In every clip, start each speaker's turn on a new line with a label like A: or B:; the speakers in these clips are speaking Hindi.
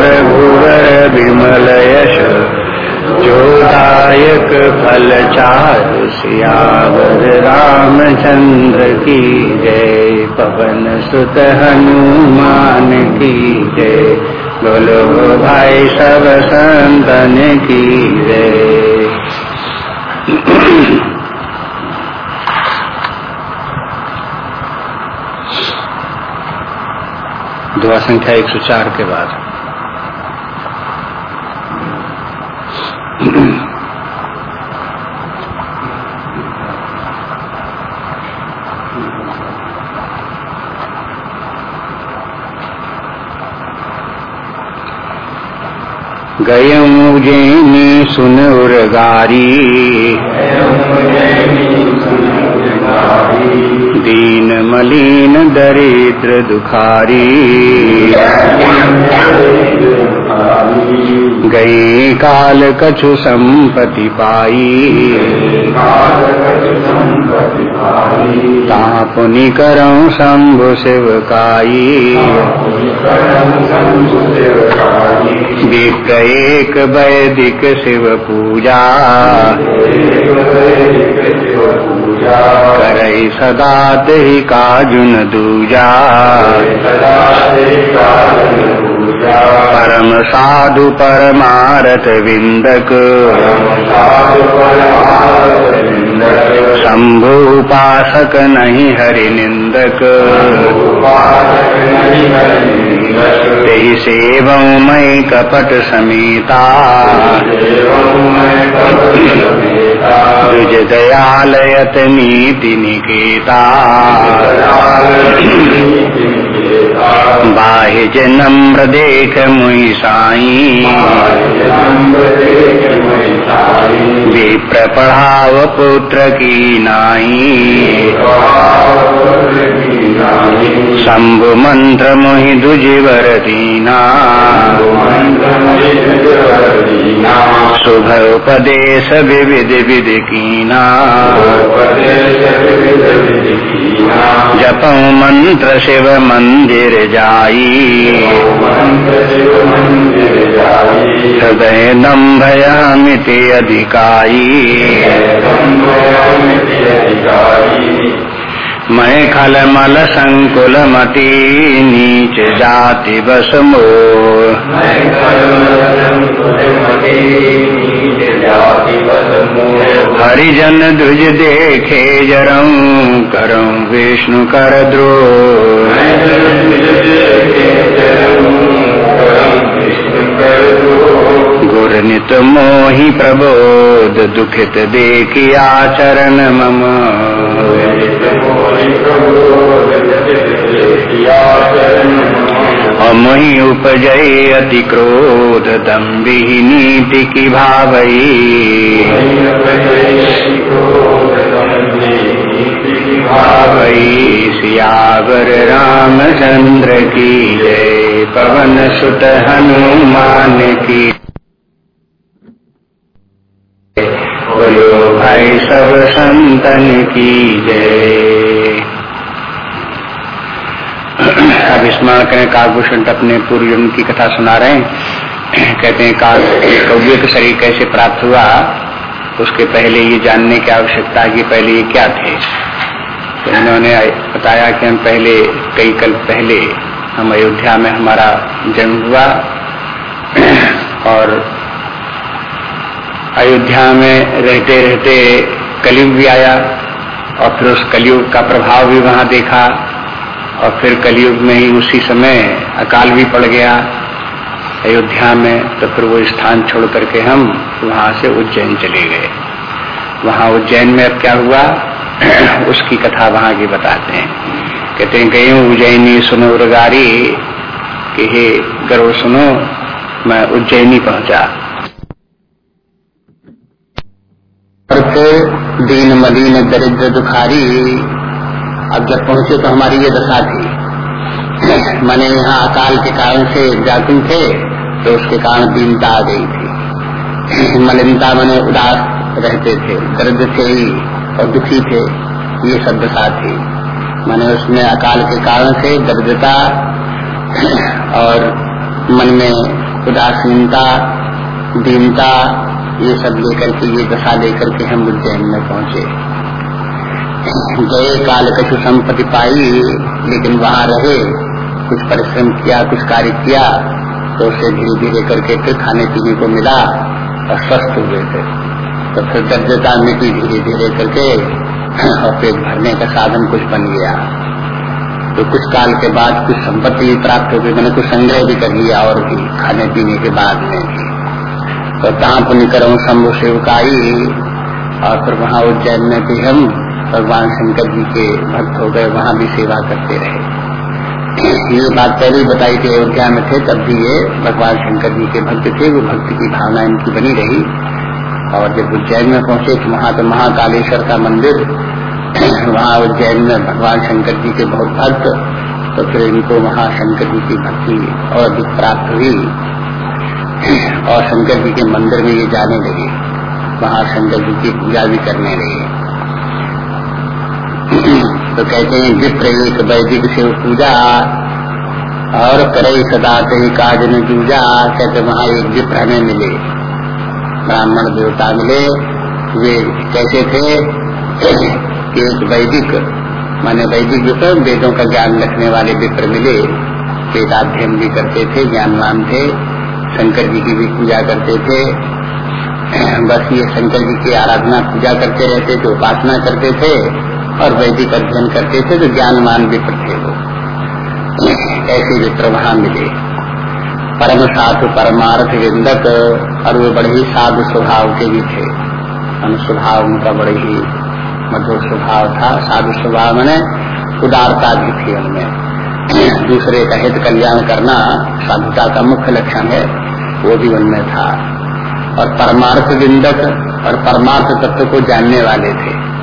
A: रघुवर विमल यश जोदायक फल चारु रामचंद्र की जय पवन सुत हनुमान की जय बोलो भाई सब संतन की जय दुआ संख्या 104 के बाद। गयऊ जैनी सुन उर्गारी मलिन दरिद्र दुखारी। गई काल कछु संपति पाई। तापुनि करऊं शंभु शिवकाई। विप्र एक वैदिक शिव पूजा। करई सदा तेहि काजुन दूजा। परम साधु परमारथ विंदक शंभु उपासक नहीं हरि निंदक सेवं मई कपट समीता। द्विज दयालयत नीति निकेता बाह्य नम्र देख मुई साई विप्र पढ़ाव पुत्र की नाई शंभु मंत्र मोहि दुजिवर दीना शुभ उपदेश विविध विधि कीना मंत्र शिव मंदिर जाई हृदय दम्भयामिति अधिकाई मैं खल मल संकुल मती नीच जाति बस मोह हरिजन द्विज देखे जरऊं करऊं विष्णु कर द्रोह गुर नित मोहि प्रबोध दुखित देखी आचरण मम। अमही उपजय अति क्रोध दम्भि नीति की भावई भावई सियावर रामचंद्र की जय, पवन सुत हनुमान की बोलो भाई सब संतन की जय। अब स्मरण करें कालभूषण अपने पूर्व जन्म की कथा सुना रहे हैं। कहते हैं, काल कौवे का शरीर कैसे प्राप्त हुआ? उसके पहले ये जानने की आवश्यकता कि पहले ये क्या थे। तो इन्होंने बताया कि हम पहले, कई कल पहले, हम अयोध्या में हमारा जन्म हुआ और अयोध्या में रहते रहते कलयुग भी आया, और फिर उस कलयुग का प्रभाव भी वहाँ देखा, और फिर कलयुग में ही उसी समय अकाल भी पड़ गया, अयोध्या में तो फिर वो स्थान छोड़ करके हम वहाँ से उज्जैन चले गए। वहाँ उज्जैन में अब क्या हुआ, उसकी कथा वहाँ की बताते हैं। कहते हैं गई उज्जैनी सुनो उर्गारी कि हे गर्व सुनो, मैं उज्जैनी पहुँचा। दीन मलिन दरिद्र दुखारी। अब जब पहुँचे तो हमारी ये दशा थी। मैंने यहाँ अकाल के कारण से व्याकुल थे तो उसके कारण दीनता आ गई थी। मलिनता मैंने उदास रहते थे, दरिद्र थे ही और दुखी थे, ये सब दशा थी। मैंने उसमें अकाल के कारण से दरिद्रता और
B: मन में उदासीनता, दीनता ये सब लेकर के, ये दशा लेकर के हम उज्जैन में पहुँचे। गए काल कछु संपत्ति पाई, लेकिन वहाँ रहे, कुछ परिश्रम किया, कुछ कार्य किया तो उसे धीरे धीरे करके फिर खाने पीने को मिला और स्वस्थ हुए थे। तो फिर दर्जता मिट्टी धीरे धीरे करके और पेट भरने का साधन कुछ बन गया। तो कुछ काल के बाद कुछ संपत्ति भी प्राप्त हो गई, मैंने कुछ संग्रह भी कर लिया और भी खाने पीने के बाद में भी। तो तहाँ पुण्य करो शंभु सेवकाई और फिर वहाँ उज्जैन में भी हम भगवान शंकर जी के भक्त हो गए, वहाँ भी सेवा करते रहे। ये बात पहले ही बताई थी अयोध्या में थे, तब भी ये भगवान शंकर जी के भक्त थे, वो भक्ति की भावना इनकी बनी रही। और जब उज्जैन में पहुँचे तो वहाँ तो महाकालेश्वर का मंदिर, वहाँ उज्जैन में भगवान शंकर जी के बहुत भक्त तो फिर इनको वहाँ शंकर जी की भक्ति और अधिक प्राप्त हुई। और शंकर जी के मंदिर में ये जाने लगे। वहाँ शंकर जी की पूजा भी करने लगे। तो कहते हैं, विप्र एक वैदिक से पूजा, और करे सदा कही काज न जूझा। कहते वहाँ एक विप्र हमें मिले। ब्राह्मण देवता मिले। वे कैसे थे एक वैदिक, माने वैदिक विप्र, वेदों का ज्ञान रखने वाले विप्र मिले। वेदाध्ययन भी करते थे, ज्ञानवान थे। शंकर जी की भी पूजा करते थे। बस ये शंकर जी की आराधना पूजा करते रहते थे, उपासना करते थे और वैदिक अध्ययन करते थे तो ज्ञानवान विप्र थे वो ऐसे विप्र वहाँ मिले। परम साधु, परमार्थ विंदक और वे बड़े ही साधु स्वभाव के भी थे। स्वभाव उनका बड़े ही मधुर स्वभाव था, साधु स्वभाव मैंने उदारता भी थी उनमें। दूसरे का हित कल्याण करना साधुता का मुख्य लक्षण है। वो भी उनमें था। और परमार्थ विंदक और परमार्थ तत्व को जानने वाले थे।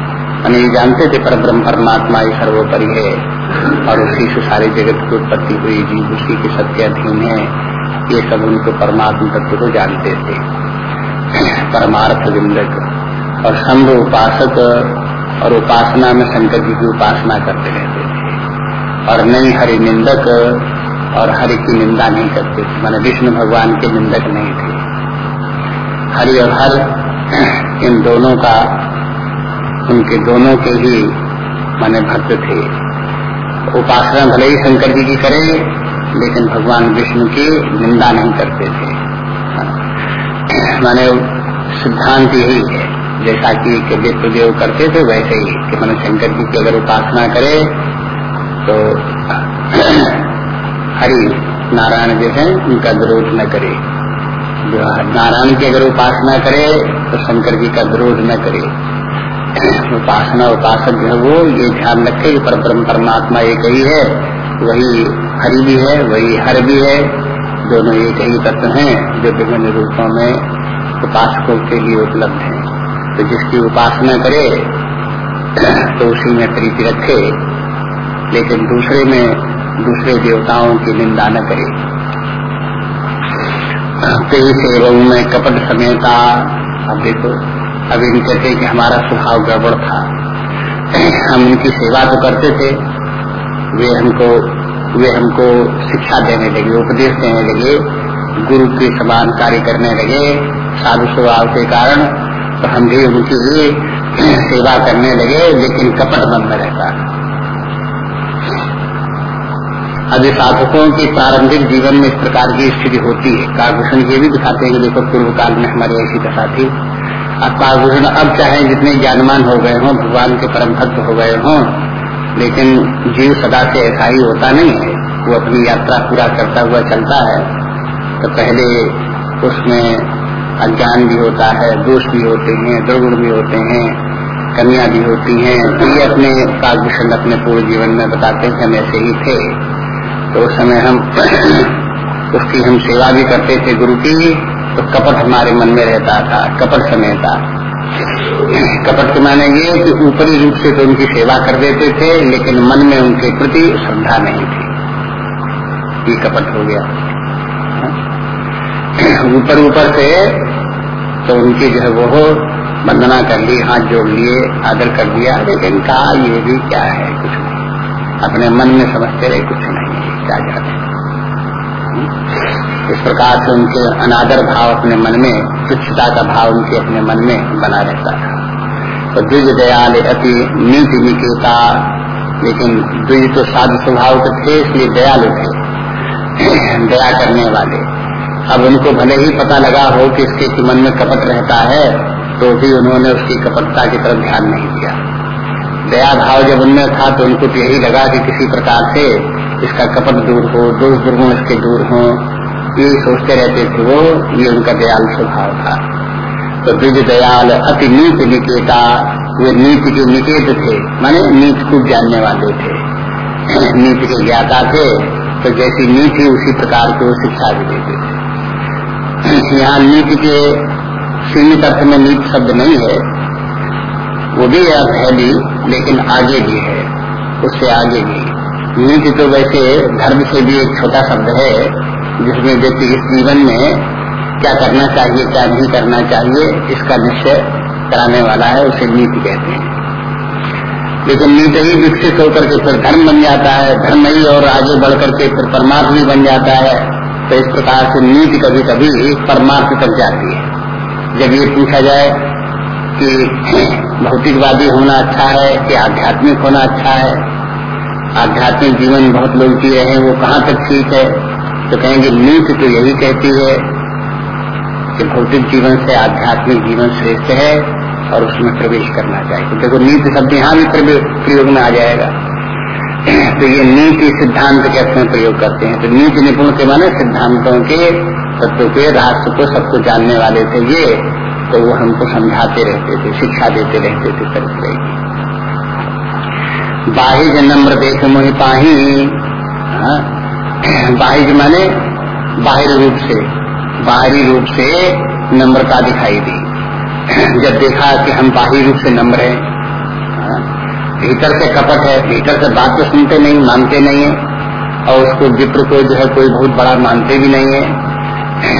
B: मैंने ये जानते थे पर ब्रह्म परमात्मा ही सर्वोपरि है। और उसी से सारे जगत की उत्पत्ति हुई, जीव उसी के सत्य अधीन है। ये सब उनको परमात्मा तत्व को जानते थे। परमार्थ विंदक और शंभ उपासक और उपासना में शंकर जी की उपासना करते रहते थे। और नई हरि निंदक और हरि की निंदा नहीं करते। थे मैंने विष्णु भगवान के निंदक नहीं थे। हरि और हर इन दोनों का, उनके दोनों के ही, माने भक्त थे। उपासना भले ही शंकर जी की करें, लेकिन भगवान विष्णु की निंदा नहीं करते थे। माने सिद्धांत यही है। जैसा कि देव करते थे, वैसे ही कि मन शंकर जी की अगर उपासना करे तो हरि नारायण जो है, उनका विरोध न करे। जो नारायण की अगर उपासना करे तो शंकर जी का विरोध न करे। उपासना उपासक जो है वो, ये ध्यान रखे कि ब्रह्म परमात्मा एक ही है, वही हरि भी है, वही हर भी है, दोनों एक ही तत्व हैं, जो विभिन्न रूपों में उपासकों के लिए उपलब्ध हैं। तो जिसकी उपासना करे तो उसी में प्रीति रखे। लेकिन दूसरे में दूसरे देवताओं की निंदा न करे। सेवों में कपट समेता, अब देखो, अब इन कहते कि हमारा स्वभाव गड़बड़ था। हम उनकी सेवा तो करते थे, वे हमको वे हमको शिक्षा देने लगे, उपदेश देने लगे, गुरु के समान कार्य करने लगे, साधु स्वभाव के कारण तो हम भी उनकी सेवा करने लगे, लेकिन कपट बंद रहता अभी साधकों की प्रारंभिक जीवन में इस प्रकार की स्थिति होती है। कालभूषण ये भी दिखाते हैं कि देखो पूर्व काल में हमारी ऐसी दशा थी। अब कालभूषण अब चाहे जितने ज्ञानमान हो गए हों, भगवान के परम भक्त हो गए हों, लेकिन जीव सदा से ऐसा ही होता नहीं है। वो अपनी यात्रा पूरा करता हुआ चलता है। तो पहले उसमें अज्ञान भी होता है, दोष भी होते हैं, दुर्गुण भी होते हैं कमियाँ भी होती हैं। तो ये अपने कालभूषण अपने पूरे जीवन में बताते हैं हम ऐसे ही थे। तो उस समय हम उसकी हम सेवा भी करते थे गुरु की तो कपट हमारे मन में रहता था, कपट समय था। कपट के माने ये कि ऊपरी रूप से तो उनकी सेवा कर देते थे, लेकिन मन में उनके प्रति श्रद्धा नहीं थी। ये कपट हो गया। ऊपर ऊपर से तो उनकी जो है वो वंदना कर ली, हाथ जोड़ लिए, आदर कर दिया, लेकिन कहा, ये भी क्या है? कुछ नहीं। अपने मन में समझते रहे, कुछ नहीं। क्या जाते इस प्रकार से उनके अनादर भाव अपने मन में, तुच्छता का भाव उनके अपने मन में बना रहता था। तो द्विज दयाल अति नीति निकेता, लेकिन द्विज तो साधु स्वभाव के थे, इसलिए दयालु थे, दया करने वाले। अब उनको भले ही पता लगा हो कि इसके मन में कपट रहता है तो भी उन्होंने उसकी कपटता की तरफ़ ध्यान नहीं दिया। दया भाव जब उनमें था तो उनको तो यही लगा कि किसी प्रकार से इसका कपट दूर हो, दोष दुर्गुण इसके दूर हो, ये सोचते रहते थे वो, ये उनका दयाल स्वभाव था। तो द्विज दयाल अति नीत निकेता, वे नीति के निकेत थे, माने नीत को जानने वाले थे। नीति के ज्ञाता थे तो जैसी नीति उसी प्रकार की वो शिक्षा भी देते थे। यहाँ नीति के सीमित अर्थ में नीत शब्द नहीं है। वो भी अर्थ है भी, लेकिन आगे भी है, उससे आगे भी। नीति तो वैसे धर्म से भी एक छोटा शब्द है, जिसमें व्यक्ति इस जीवन में क्या करना चाहिए, क्या नहीं करना चाहिए, इसका निश्चय कराने वाला है, उसे नीति कहते हैं। लेकिन नीति ही विकसित होकर के फिर धर्म बन जाता है, धर्म ही और आगे बढ़ करके फिर परमार्थ भी बन जाता है तो इस प्रकार से नीति कभी कभी परमार्थ तक जाती है। जब ये पूछा जाए कि भौतिकवादी होना अच्छा है, कि आध्यात्मिक होना अच्छा है आध्यात्मिक जीवन बहुत लोग जी रहे हैं, वो कहाँ तक ठीक है? तो कहेंगे, नीति तो यही कहती है कि भौतिक जीवन से आध्यात्मिक जीवन श्रेष्ठ है और उसमें प्रवेश करना चाहिए। तो देखो, नीति शब्द यहाँ भी प्रयोग में आ जाएगा। तो ये नीति सिद्धांत के अपने प्रयोग करते हैं। तो नीति निपुण के माने सिद्धांतों के, तत्व के राष्ट्र को सबको जानने वाले थे ये तो वो हमको समझाते रहते थे, शिक्षा देते रहते थे तरह की बाहिज नम्र देख मोहि पाही। हाँ, बाहिज माने बाहर रूप से बाहरी रूप से नम्रता दिखाई दी। जब देखा कि हम बाहरी रूप से नम्र हैं हाँ, भीतर से कपट है भीतर से बात तो सुनते नहीं मानते नहीं है और उसको विप्र को जो है कोई बहुत बड़ा मानते भी नहीं है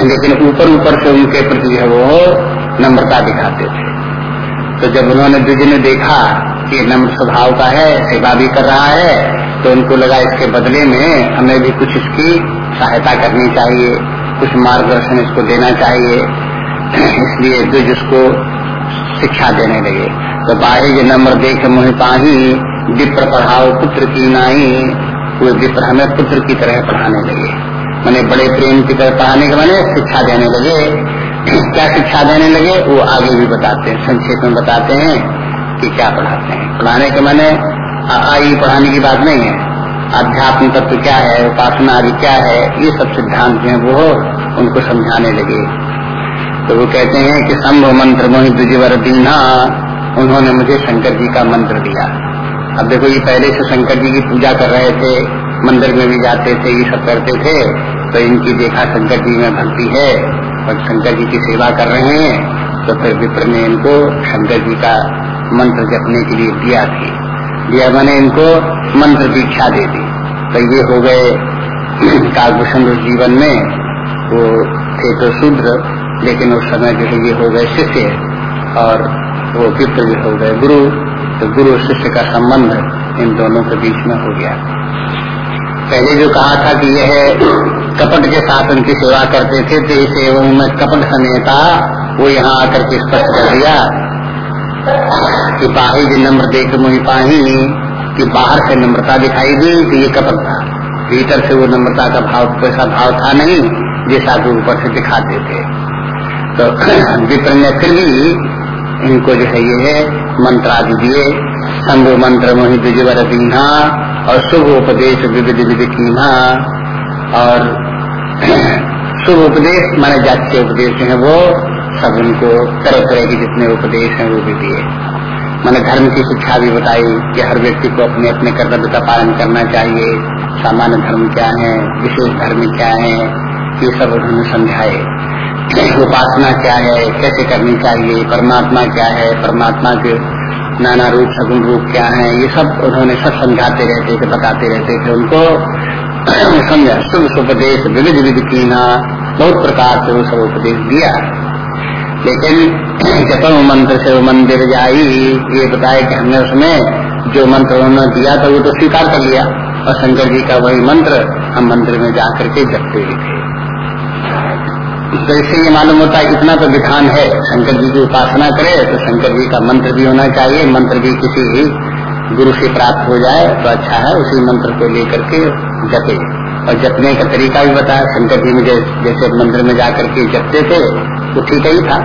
B: लेकिन ऊपर ऊपर से उनके प्रति जो है वो नम्रता दिखाते थे। तो जब उन्होंने द्विज ने देखा कि नम्र स्वभाव का है, सेवा भी कर रहा है तो उनको लगा इसके बदले में हमें भी कुछ इसकी सहायता करनी चाहिए, कुछ मार्गदर्शन इसको देना चाहिए। इसलिए द्विज उसको शिक्षा देने लगे। तो बाह्य नम्र देख मुह पाही, विप्र पढ़ाओ पुत्र की नाई, वो विप्र हमें पुत्र की तरह पढ़ाने लगे। मैंने बड़े प्रेम की तरह पढ़ाने के मैंने शिक्षा देने लगे। क्या शिक्षा देने लगे, वो आगे भी बताते हैं, संक्षेप में बताते हैं। कि क्या पढ़ाते हैं? पढ़ाने के मैंने आई पढ़ाने की बात नहीं है। अध्यात्म तत्व क्या है? उपासना आदि क्या है? ये सब सिद्धांत जो है, वो उनको समझाने लगे। तो वो कहते हैं कि शंभ मंत्र मोहित द्विजवर दीना, उन्होंने मुझे शंकर जी का मंत्र दिया। अब देखो, ये पहले से शंकर जी की पूजा कर रहे थे, मंदिर में भी जाते थे, ये सब करते थे तो इनकी देखा शंकर जी में भक्ति है, और शंकर जी की सेवा कर रहे हैं तो फिर विप्र ने इनको शंकर जी का मंत्र जपने के लिए दिया थी। दिया मैंने इनको मंत्र दीक्षा दे दी। तो ये हो गए कालभूषण जीवन में वो थे तो शूद्र, लेकिन उस समय जो ये हो गए शिष्य और वो भी हो गए गुरु। तो गुरु शिष्य का संबंध इन दोनों के बीच में हो गया। पहले जो कहा था कि यह कपट के साथ उनकी सेवा करते थे तो इस एवं में कपट समेता वो यहाँ आकर के स्पष्ट कर दिया। कि पाही जी नम्र देख मुहि पाही कि बाहर से नम्रता दिखाई दी, कि ये कपट था? भीतर से वो नम्रता का भाव, वैसा भाव था नहीं, जैसा कि ऊपर से दिखाते थे। तो विप्र ने फिर भी इनको जो है ये मंत्र आदि दिए शंभु मंत्र मोहि द्विजवर दीना और शुभ उपदेश विविध विधि कीना और शुभ उपदेश, माने जातीय उपदेश है वो सब उनको तरह तरह के जितने उपदेश हैं, वो भी दिए। मैंने धर्म की शिक्षा भी बताई कि हर व्यक्ति को अपने अपने कर्तव्य का पालन करना चाहिए। सामान्य धर्म क्या है? विशेष धर्म क्या है? ये सब उन्होंने समझाए। उपासना क्या है? कैसे करनी चाहिए? परमात्मा क्या है? परमात्मा के नाना रूप, सगुण रूप क्या है? ये सब उन्होंने सब समझाते रहते थे बताते रहते थे उनको समझा। शुभ उपदेश विविध विविध की बहुत प्रकार से वो सब उपदेश दिया। लेकिन जब मंत्र से मंदिर जाई, ये बताया कि हमने उसमें जो मंत्र उन्होंने दिया था, वो तो स्वीकार कर लिया। और शंकर जी का वही मंत्र हम मंदिर में जाकर के जपते ही थे। तो इससे ये मालूम होता है, इतना तो विधान है। शंकर जी की उपासना करे तो शंकर जी का मंत्र भी होना चाहिए। मंत्र भी किसी ही गुरु से प्राप्त हो जाए तो अच्छा है, उसी मंत्र को लेकर के जपे। और जपने का तरीका भी बताया। शंकर जी में जैसे मंदिर में जाकर के जपते थे वो ठीक ही था।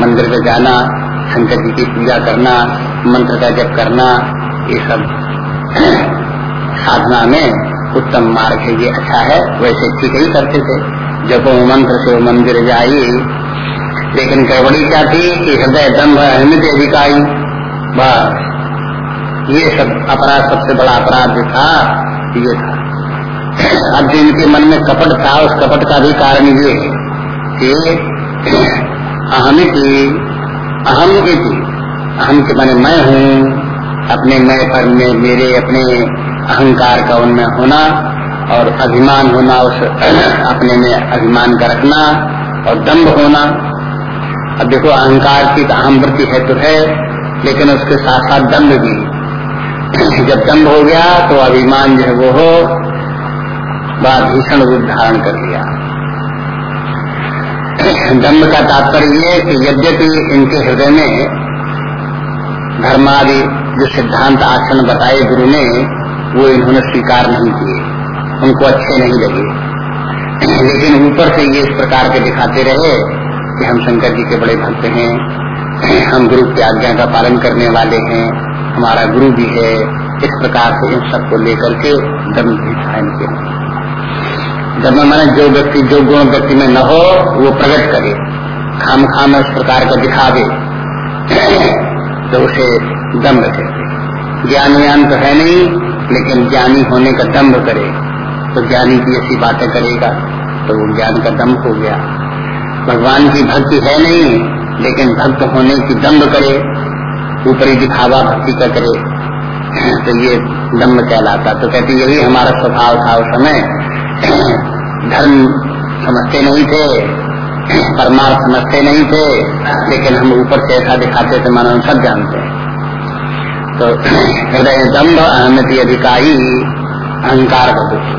B: मंदिर में जाना, शंकर जी की पूजा करना, मंत्र का जप करना, ये सब साधना में उत्तम मार्ग है, ये अच्छा है। वैसे ठीक ही करते थे। जब वो मंत्र से वो मंदिर जाई, लेकिन गड़बड़ी क्या थी कि हृदय दम्भ अहमित अधिकारी, बस। ये सब अपराध, सबसे बड़ा अपराध जो था, ये था। अब जो इनके मन में कपट था, उस कपट का भी कारण ये कि अहम की अहम की अहम के माने मैं हूँ। अपने मैं पर में मेरे अपने अहंकार का उनमें होना और अभिमान होना, उस अपने में अभिमान का रखना और दम्भ होना। अब देखो, अहंकार की तो अहम वृत्ति है तो है, लेकिन उसके साथ साथ दम्भ भी। जब दम्भ हो गया तो अभिमान जो है वो हो। बात भीषण रूप धारण कर लिया। दम्भ का तात्पर्य ये कि यद्यपि इनके हृदय में धर्मादि जो सिद्धांत आचरण बताए गुरु ने, वो इन्होंने स्वीकार नहीं किए। उनको अच्छे नहीं लगे। लेकिन ऊपर से ये इस प्रकार के दिखाते रहे कि हम शंकर जी के बड़े भक्त हैं, हम गुरु की आज्ञा का पालन करने वाले हैं, हमारा गुरु भी है। इस प्रकार से इन सबको लेकर के दम भी इनके जब मैंने जो व्यक्ति, जो गुण व्यक्ति में न हो, वो प्रकट करे। खाम खाम इस प्रकार का दिखावे। तो उसे दम्भ कहते ज्ञान व्यान तो है नहीं, लेकिन ज्ञानी होने का दम्भ करे। तो ज्ञानी की ऐसी बातें करेगा तो वो ज्ञान का दम्भ हो गया। भगवान की भक्ति है नहीं, लेकिन भक्त होने की दम्भ करे। ऊपरी दिखावा भक्ति का करे। तो ये दम्भ कहलाता। तो कहते यही हमारा स्वभाव था उस समय। धर्म समझते नहीं थे, परमार्थ समझते नहीं थे, लेकिन हम ऊपर से ऐसा दिखाते थे, मानो सब जानते हैं। तो हृदय दम्भ अहमति अधिकारी, अहंकार का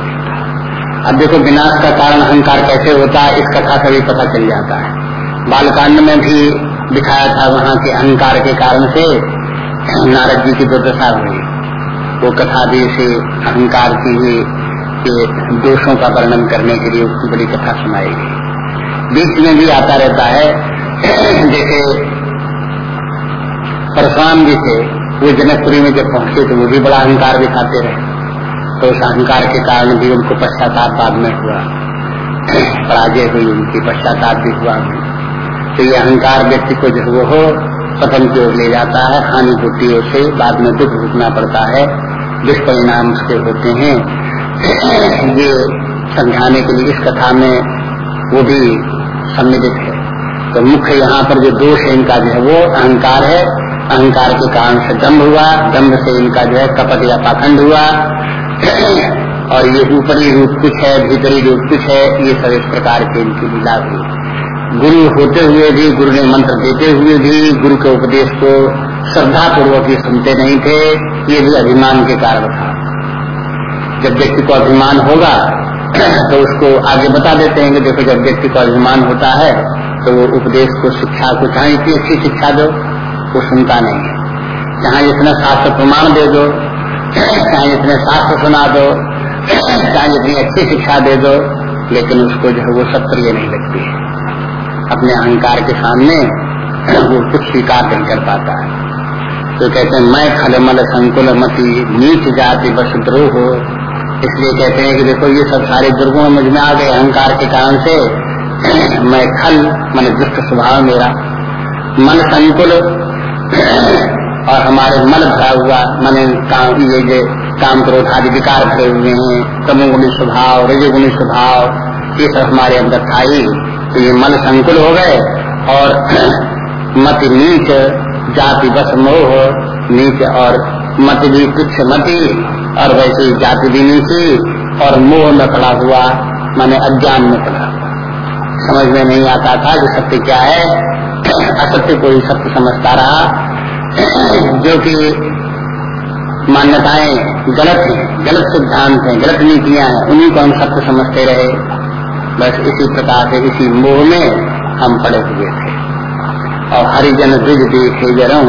B: अब देखो, विनाश का कारण अहंकार कैसे होता है, इस कथा से भी पता चल जाता है। बालकांड में भी दिखाया था वहाँ के अहंकार के कारण से नारद जी की दुर्दशा हुई। वो कथा भी से अहंकार की ही के दोषों का वर्णन करने के लिए उसकी बड़ी कथा सुनाई गई। बीच में भी आता रहता है, जैसे परशुराम जी थे, वो जनकपुरी में जब पहुँचे तो वो भी बड़ा अहंकार दिखाते रहे। तो उस अहंकार के कारण भी उनको पश्चाताप बाद में हुआ। पराजय हुई, उनकी पश्चाताप भी हुआ। तो ये अहंकार व्यक्ति को जो वो हो, पतन की ओर ले जाता है हानि है उसे बाद में दुख भुगतना पड़ता है। दुष्परिणाम उसके होते हैं। ये समझाने के लिए इस कथा में वो भी सम्मिलित है। तो मुख्य यहाँ पर जो दोष है इनका जो है, वो अहंकार है। अहंकार के कारण से दम्भ हुआ दम्भ से इनका जो है कपट या पाखंड हुआ। और ये ऊपरी रूप कुछ है, भीतरी रूप कुछ है, ये सब इस प्रकार के इनकी लीला हुई। गुरु होते हुए भी, गुरु ने मंत्र देते हुए भी, गुरु के उपदेश को श्रद्धा पूर्वक ही सुनते नहीं थे, ये भी अभिमान के कारण था। जब व्यक्ति को अभिमान होगा तो उसको आगे बता देते हैं कि देखो जब व्यक्ति को अभिमान होता है तो वो उपदेश को, शिक्षा को चाहे इतनी अच्छी शिक्षा दो, वो सुनता नहीं है। चाहे इतना शास्त्र प्रमाण दे दो चाहे इतने शास्त्र सुना दो चाहे इतनी अच्छी शिक्षा दे दो, लेकिन उसको जो है वो सब प्रिय नहीं लगती है। अपने अहंकार के सामने वो कुछ स्वीकार नहीं कर पाता है। तो कहते हैं, मैं खलमल संकुल मती नीच जाति बस द्रोह इसलिए कहते हैं कि देखो, ये सब सारे दुर्गुण मुझमें आ गए अहंकार के कारण से। मैं खल, मन दुष्ट स्वभाव मेरा। मन संकुल, और हमारे मन भरा हुआ, मन काम, ये जो काम क्रोध आदि विकार भरे हुए हैं। तमोगुणी स्वभाव, रजोगुणी स्वभाव, ये सब हमारे अंदर था ही। तो ये मन संकुल हो गए, और मत नीच, जाति बस मोह, नीच और मत भी कुछ मति। और वैसे ही जाति भी नहीं थी, और मोह न पड़ा हुआ, माने अज्ञान में पड़ा हुआ। समझ में नहीं आता था कि सत्य क्या है। असत्य को ही सत्य समझता रहा। जो कि मान्यताएँ गलत हैं, गलत सिद्धांत हैं, गलत नीतियाँ हैं, उन्हीं को हम सत्य समझते रहे। बस इसी प्रकार से इसी मोह में हम पड़े हुए थे। और हरिजन द्विज देखे जरा,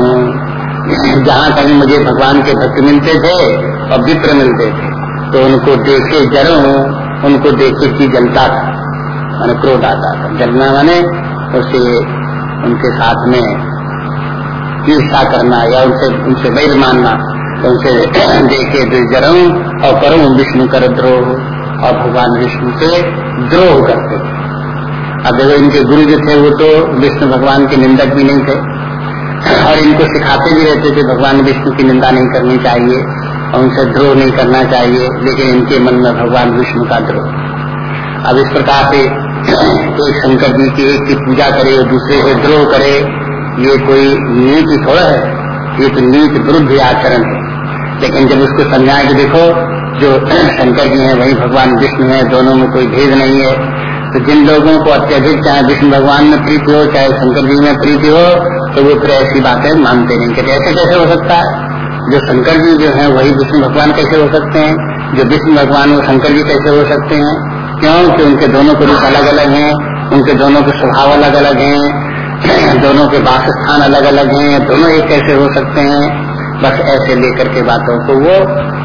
B: जहाँ कहीं मुझे भगवान के भक्त मिलते थे और विप्र मिलते थे तो उनको देखे जरूं उनको देखे की जलता था मैंने क्रोध आता था। जलना माने उसे उनके साथ में ईर्षा करना या उनसे उनसे वैर मानना तो उनसे देखे जरूं और करूँ विष्णु कर द्रोह, और भगवान विष्णु से द्रोह करते थे। अब इनके गुरु जो थे, वो तो विष्णु भगवान के निंदक भी नहीं थे। और इनको सिखाते भी रहते थे, भगवान विष्णु की निंदा नहीं करनी चाहिए। और उनसे द्रोह नहीं करना चाहिए, लेकिन इनके मन में भगवान विष्णु का द्रोह। अब इस प्रकार से एक शंकर जी की एक की पूजा करे और दूसरे से द्रोह करे, ये कोई नीति थोड़ा है, ये तो नीति विरुद्ध आचरण है। लेकिन जब उसको समझाए कि देखो, जो शंकर जी हैं, वही भगवान विष्णु है, दोनों में कोई भेद नहीं है तो जिन लोगों को अत्यधिक चाहे विष्णु भगवान में प्रीति हो, चाहे शंकर जी में प्रीति हो तो वो फिर ऐसी बातें मानते नहीं कहते ऐसे कैसे हो सकता है। जो शंकर जी जो है, वही विष्णु भगवान कैसे हो सकते हैं? जो विष्णु भगवान वो शंकर जी कैसे हो सकते हैं? क्यों? कि उनके दोनों के रूप अलग अलग हैं, उनके दोनों के स्वभाव अलग अलग हैं, दोनों के वास स्थान अलग अलग हैं, दोनों एक कैसे हो सकते हैं? बस ऐसे लेकर के बातों को वो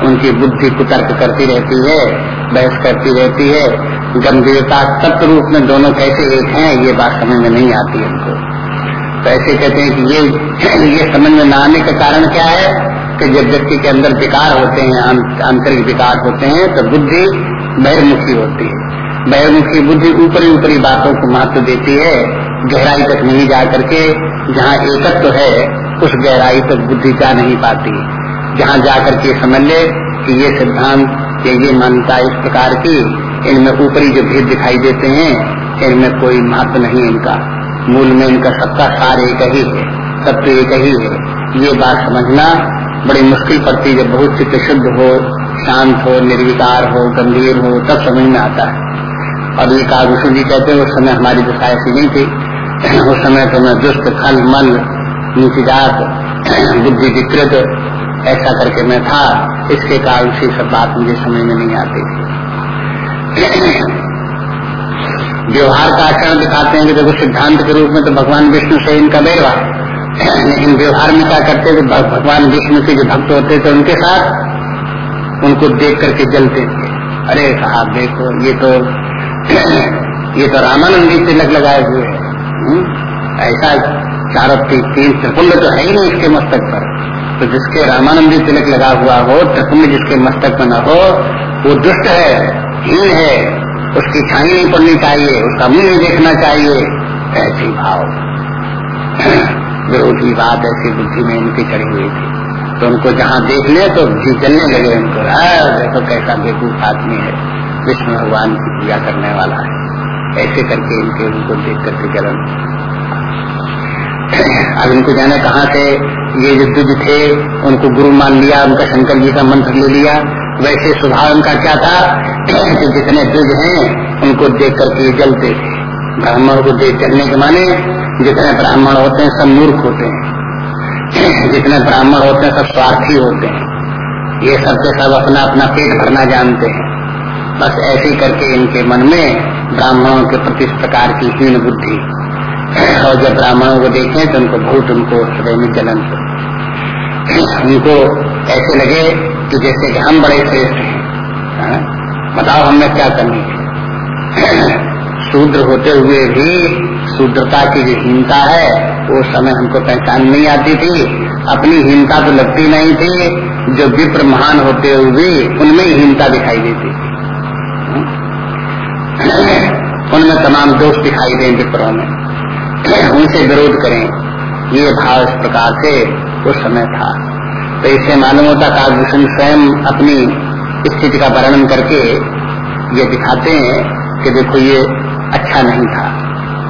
B: उनकी बुद्धि कुतर्क करती रहती है, बहस करती रहती है। गंभीरता तत्व रूप में दोनों कैसे एक हैं, ये बात समझ में नहीं आती उनको तो ऐसे कहते हैं कि ये ये समझ में न आने का कारण क्या है? कि जब व्यक्ति के अंदर विकार होते हैं आंतरिक विकार होते हैं तो बुद्धि बहिर्मुखी होती है। बहिर्मुखी बुद्धि ऊपरी ऊपरी बातों को महत्व देती है। गहराई तक नहीं जा करके जहाँ एकत्व तो है, उस गहराई तक बुद्धि जा नहीं पाती जहाँ जा करके समझ ले कि ये सिद्धांत, या, ये मान्यता इस प्रकार की, इनमें ऊपरी जो भेद दिखाई देते हैं, इनमें कोई महत्व नहीं इनका। मूल में इनका सबका सार एक ही है सत्य एक ही है। ये बात समझना बड़ी मुश्किल पड़ती जब बहुत चित्त शुद्ध हो, शांत हो, निर्विकार हो, गंभीर हो, तब समझ में आता है। और ये कागभूषण जी कहते हैं, उस समय हमारी दशा ऐसी नहीं थी। उस समय तो मैं दुष्ट, खल, मल नीची जात बुद्धि विकृत, ऐसा करके मैं था। इसके कारण से सब बात मुझे समझ में नहीं आती व्यवहार का आचरण दिखाते हैं कि देखो सिद्धांत के रूप में तो भगवान विष्णु से इनका बैरवा। लेकिन व्यवहार में क्या करते थे? भगवान विष्णु के जो भक्त होते थे, उनके साथ उनको देख करके जलते थे। अरे साहब, देखो, ये तो ये तो रामानंद रामानंदी तिलक लगाए हुए है। हम्म? ऐसा चारों तीन त्रिपुंड तो है ही नहीं इसके मस्तक पर। तो जिसके रामानंदी तिलक लगा हुआ हो त्रिपुंड जिसके मस्तक पर न हो, वो दुष्ट है, हीन है, उसकी छाई नहीं पड़नी चाहिए, उसका मुँह नहीं देखना चाहिए, ऐसी भाव। विरोधी बात ऐसी बुद्धि में इनकी चढ़ी हुई थी। तो उनको जहाँ देख ले तो जी चलने लगे उनको। देखो कैसा बेकूफ आदमी है। विष्णु भगवान की पूजा करने वाला है। ऐसे करके इनके उनको देख करके जलन। अब इनको जाने कहाँ से ये जो दुज थे, उनको गुरु मान लिया, उनका शंकर जी का मंत्र ले लिया। वैसे स्वभाव उनका क्या था? कि जितने दुज हैं, उनको देख करके जलते थे। ब्राह्मण को देख चलने के माने जितने ब्राह्मण होते हैं, सब मूर्ख होते हैं। जितने ब्राह्मण होते हैं, सब स्वार्थी होते हैं। ये सब के सब अपना अपना पेट भरना जानते हैं। बस ऐसे करके इनके मन में ब्राह्मणों के प्रति प्रकार की हीन बुद्धि। और जब ब्राह्मणों को देखें तो उनको भूत उनको हृदय में जलन उनको ऐसे लगे कि जैसे कि हम बड़े श्रेष्ठ हैं। हाँ? बताओ हमने क्या करनी है? शूद्र होते हुए भी शूद्रता की जो हीनता है वो समय हमको पहचान नहीं आती थी। अपनी हीनता तो लगती नहीं थी। जो विप्र महान होते हुए भी उनमें हीनता दिखाई देती थी। हाँ? उनमें तमाम दोष दिखाई दें विप्रों में। उनसे विरोध करें। ये भाव इस प्रकार से उस समय था। तो इससे मालूम होता कालभूषण स्वयं अपनी स्थिति का वर्णन करके ये दिखाते हैं कि देखो ये अच्छा नहीं था।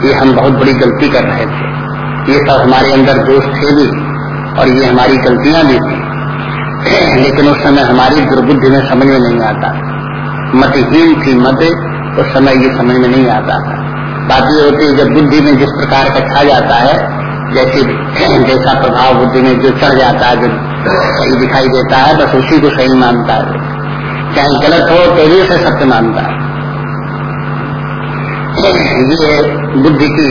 B: ये हम बहुत बड़ी गलती कर रहे थे। ये सब हमारे अंदर दोष थे भी और ये हमारी गलतियाँ भी थी। लेकिन उस समय हमारी दुर्बुद्धि में समझ में नहीं आता मतहीन थी मत, उस समय ये समझ में नहीं आता था। बात ये होती है जब बुद्धि में जिस प्रकार का छा जाता है, जैसे जैसा प्रभाव बुद्धि में जो चढ़ जाता है, जो सही दिखाई देता है, बस उसी को सही मानता है। चाहे गलत हो तो भी उसे सत्य मानता है। ये बुद्धि की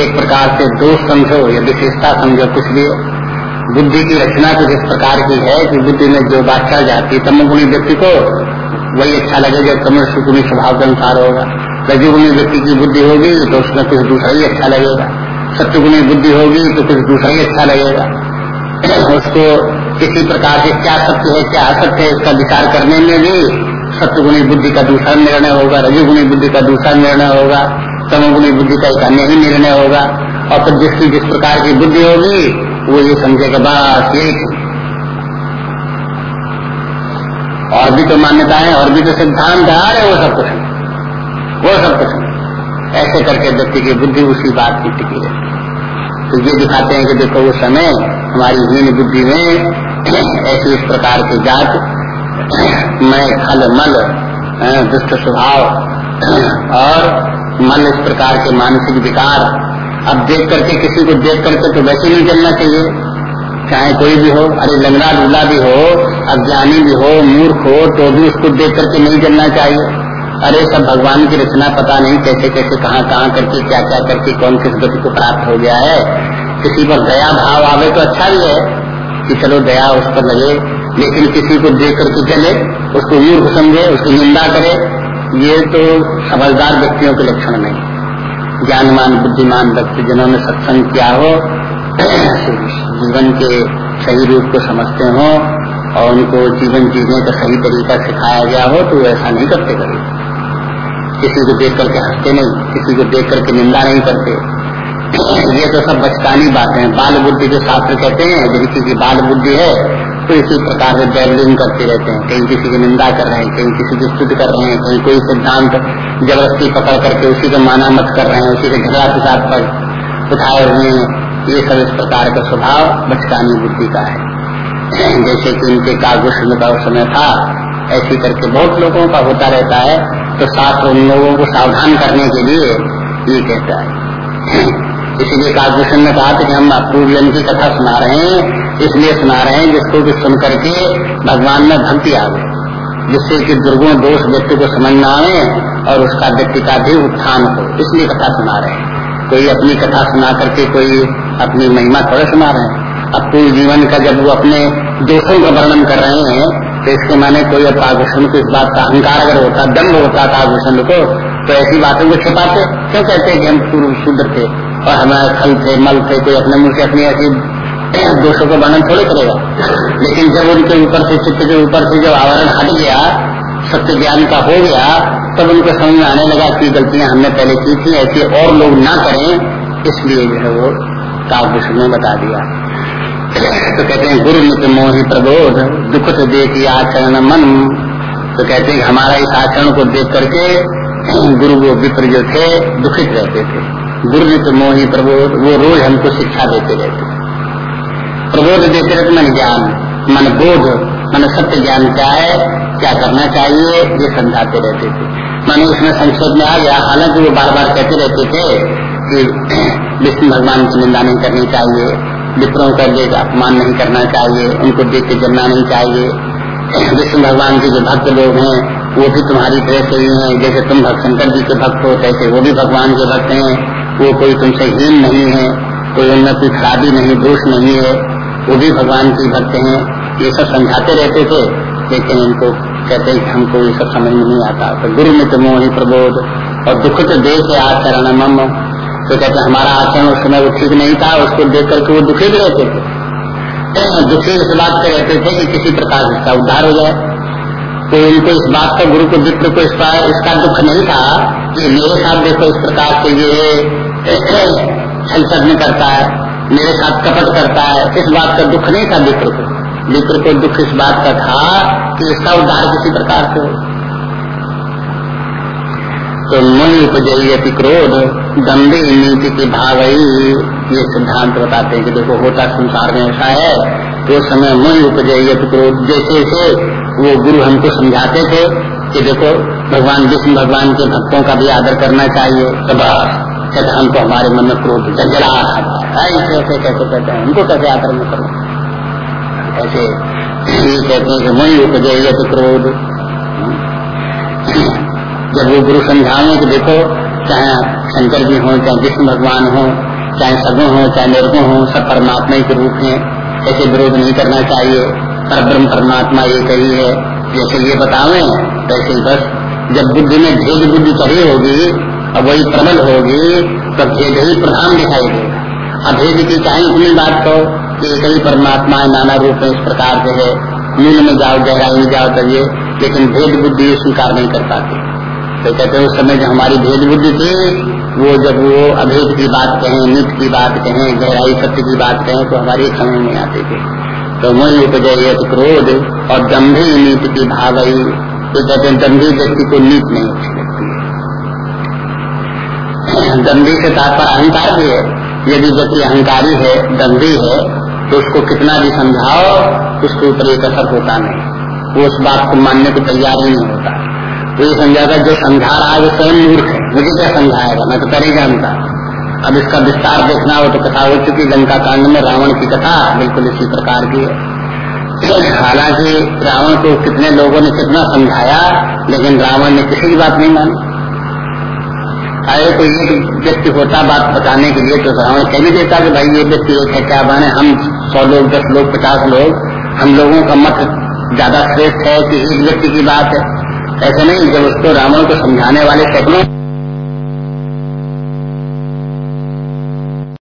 B: एक प्रकार से दोष समझो या विशेषता समझो, कुछ भी बुद्धि की रचना कुछ इस प्रकार की है कि बुद्धि में जो बात चल जाती है, तमगुणी व्यक्ति को वही अच्छा लगे जब तम सुगुणी स्वभाव के अनुसार होगा। रजुगुणी व्यक्ति की बुद्धि होगी तो उसमें कुछ दूसरा ही अच्छा लगेगा। सत्यगुणी बुद्धि होगी तो कुछ दूसरा ही अच्छा लगेगा। उसको किसी प्रकार से क्या सत्य है, क्या असत्य है, इसका विचार करने में भी सत्यगुणी बुद्धि का दूसरा निर्णय होगा, रजुगुणी बुद्धि का दूसरा निर्णय होगा, तमोगुणी बुद्धि का एक अन्य ही निर्णय होगा। और फिर जिसकी जिस प्रकार की बुद्धि होगी, वो ये समझेगा बस यही थी। और भी तो मान्यताएँ, और भी तो सिद्धांत आ रहे वो सब कुछ वो सब कुछ ऐसे करके व्यक्ति की बुद्धि उसी बात की टिकी रहती तो ये दिखाते हैं कि देखो, वो समय हमारी हीन बुद्धि में ऐसी इस प्रकार की जात मैं खल मल दुष्ट स्वभाव, और मन इस प्रकार के मानसिक विकार, अब देख करके किसी को देख करके तो वैसे नहीं चलना चाहिए। चाहे कोई भी हो, अरे लंगड़ा दूल्हा भी हो, अज्ञानी भी हो, मूर्ख हो तो भी उसको देख करके नहीं चलना चाहिए। अरे सब भगवान की रचना पता नहीं कैसे कैसे, कहाँ कहाँ करके क्या क्या करके कौन किस गति को प्राप्त हो गया है। किसी पर दया भाव आवे तो अच्छा भी है कि चलो दया उस पर लगे। लेकिन किसी को देख करके चले, उसको मूर्ख समझे, उसकी निंदा करे, ये तो समझदार व्यक्तियों के लक्षण नहीं। ज्ञानमान बुद्धिमान व्यक्ति जिन्होंने सत्संग किया हो, जीवन के सही रूप को समझते हो, और उनको जीवन जीने का सही तरीका सिखाया गया हो तो ऐसा नहीं करते कभी। किसी को देख करके हँसते नहीं, किसी को देख करके निंदा नहीं करते। ये तो सब बचकानी बातें हैं। बाल बुद्धि के शास्त्र कहते हैं किसी की बाल बुद्धि है तो इसी प्रकार से बैरलिंग करते रहते हैं। कहीं किसी की निंदा कर रहे हैं, कहीं किसी की स्तुति कर रहे हैं, कहीं कोई सिद्धांत ज़बरदस्ती पकड़ करके उसी का माना मत कर रहे हैं, उसी के झगड़ा प्रसाद पर उठाए हुए हैं। ये सब इस प्रकार का स्वभाव बचकानी बुद्धि का है। जैसे कि इनके कागुष्ण का समय था, ऐसी करके बहुत लोगों का होता रहता है तो शास्त्र उन लोगों को सावधान करने के लिए ये कहता है। इसीलिए काजभूषण ने कहा कि हम पूर्वजन की कथा सुना रहे हैं इसलिए सुना रहे हैं जिसको कि सुन करके भगवान में भक्ति आ गई, जिससे कि दुर्गुण दोष व्यक्ति को समझ न आवे और उसका व्यक्ति का भी उत्थान हो। इसलिए कथा सुना रहे हैं। कोई अपनी कथा सुना करके कोई अपनी महिमा थोड़े सुना रहे हैं। अब पूरे जीवन का जब वो अपने दोषों का वर्णन कर रहे हैं तो इसके माने कोई काभूषण को इस बात का अहंकार अगर होता दम्भ होता काभूषण को तो ऐसी बातों को छिपाते। क्यों कहते हैं कि हम पूर्व शुद्ध थे और हमारे खल थे, मल थे, कोई अपने मुँह से अपनी ऐसी दोषों का वर्णन थोड़े करेगा। लेकिन जब उनके ऊपर से, चित्त के ऊपर से जब आवरण हट गया, सत्य ज्ञान का हो गया, तब उनको समझ में आने लगा कि गलतियाँ हमने पहले की थी, ऐसी और लोग ना करें। इसलिए जो है वो काव्य में बता दिया। तो कहते हैं, गुरु मित्र मोहि प्रबोध, दुख से देख आचरण मन। तो कहते हैं हमारा इस आचरण को देख करके गुरु वो विप्र जो थे, दुखित रहते थे। गुरुत मोही प्रबोध, वो रोज हमको शिक्षा देते रहते प्रबोध रहते मन ज्ञान। मन बोध मन सत्य ज्ञान क्या है? क्या करना चाहिए? ये समझाते रहते थे। मैंने उसमें संक्षेप में आ गया। हालाँकि वो बार बार कहते रहते थे कि विष्णु भगवान की निंदा नहीं करनी चाहिए। विप्रों का देख अपमान नहीं करना चाहिए। उनको देख के जलना नहीं चाहिए। विष्णु भगवान के जो भक्त लोग हैं, वो भी तुम्हारी तरह से ही हैं। जैसे तुम शंकर जी के भक्त हो, तैसे वो भी भगवान के भक्त हैं। वो कोई तुमसे हीन नहीं है। कोई उनमें कोई खराबी नहीं, दोष नहीं है। वो भी भगवान की भक्त हैं। ये सब समझाते रहते थे, लेकिन इनको कहते हैं हमको ये सब समझ में नहीं आता। तो गुरु मित्र मोहि प्रबोध, और दुख तो देख आचरण मम। तो कहते हमारा आचरण उस समय वो ठीक नहीं था, उसको देख करके वो दुखी भी रहते थे। दुखी इस बात से रहते थे कि किसी प्रकार इसका उद्धार हो जाए। तो इनको इस बात का, गुरु को मित्र को इस इसका दुख नहीं था कि मेरे साथ देखो इस प्रकार से ये छल करता है। मेरे साथ कपट करता है। इस बात का दुख नहीं था मित्र को। मित्र को दुख इस बात का था कि इसका उद्धार किसी प्रकार से हो। तो मन उपजयती क्रोध दम्बे नीति की भावई, ये सिद्धांत बताते हैं कि देखो होता संसार में ऐसा है तो समय मन उपजयत क्रोध जैसे जैसे वो गुरु हमको समझाते थे कि देखो भगवान विष्णु भगवान के भक्तों का भी आदर करना चाहिए। तब तो कहते हमको हमारे मन में क्रोध जलजला आता है ऐसे ऐसे कैसे कहते हैं? उनको कैसे आदर में करो? ऐसे कहते हैं कि वही उपजय तो क्रोध जब वो गुरु समझाएँगे कि देखो, चाहे शंकर जी हो, चाहे विष्णु भगवान हो, चाहे सगुण हो, चाहे निर्गुण हो, सब परमात्मा के रूप हैं। ऐसे विरोध नहीं करना चाहिए। पर ब्रह्म परमात्मा ये कही है। जैसे ये बतावे वैसे बस। जब बुद्धि में भेद बुद्धि चढ़ी होगी और वही प्रबल होगी तो भेद ही प्रधान दिखाई देगा। अभेद की चाहे इतनी बात कहो कि एक ही परमात्मा नाना रूप में इस प्रकार से है। मूल में जाओ, गहराई में जाओ तभी लेकिन भेद बुद्धि स्वीकार नहीं कर पाते। तो कहते उस समय जो हमारी भेद बुद्धि थी, वो जब वो अभेद की बात कहें, नित की बात कहें, गहराई सत्य की बात कहें तो हमारी समझ नहीं आती थी। तो वही उपजय क्रोध और गंभीर नीति की भावई तो कहते गंभीर व्यक्ति को नीत नहीं अच्छी लगती है। से तात्पर्य अहंकार भी है। यदि व्यक्ति अहंकारी है गंभीर है तो उसको कितना भी समझाओ, उसके ऊपर एक असर होता नहीं। वो उस बात को मानने को तैयार ही नहीं होता। तो ये समझाता जो समझा रहा है, वो स्वयं मूर्ख है। मुझे क्या समझाएगा? मैं तो कर ही जानता। अब इसका विस्तार देखना हो तो कथा हो चुकी लंका कांड में रावण की कथा बिल्कुल इसी प्रकार की है। हालाँकि रावण को कितने लोगों ने कितना समझाया, लेकिन रावण ने किसी की बात नहीं मानी। अरे तो एक व्यक्ति होता बात बताने के लिए तो श्रवण कह भी देता कि भाई ये व्यक्ति एक है, क्या बने हम सौ लोग, दस लोग, पचास लोग, हम लोगों का मत ज़्यादा श्रेष्ठ है कि एक व्यक्ति की बात है। ऐसे नहीं, जब उसको रावण को समझाने वाले सैकड़ों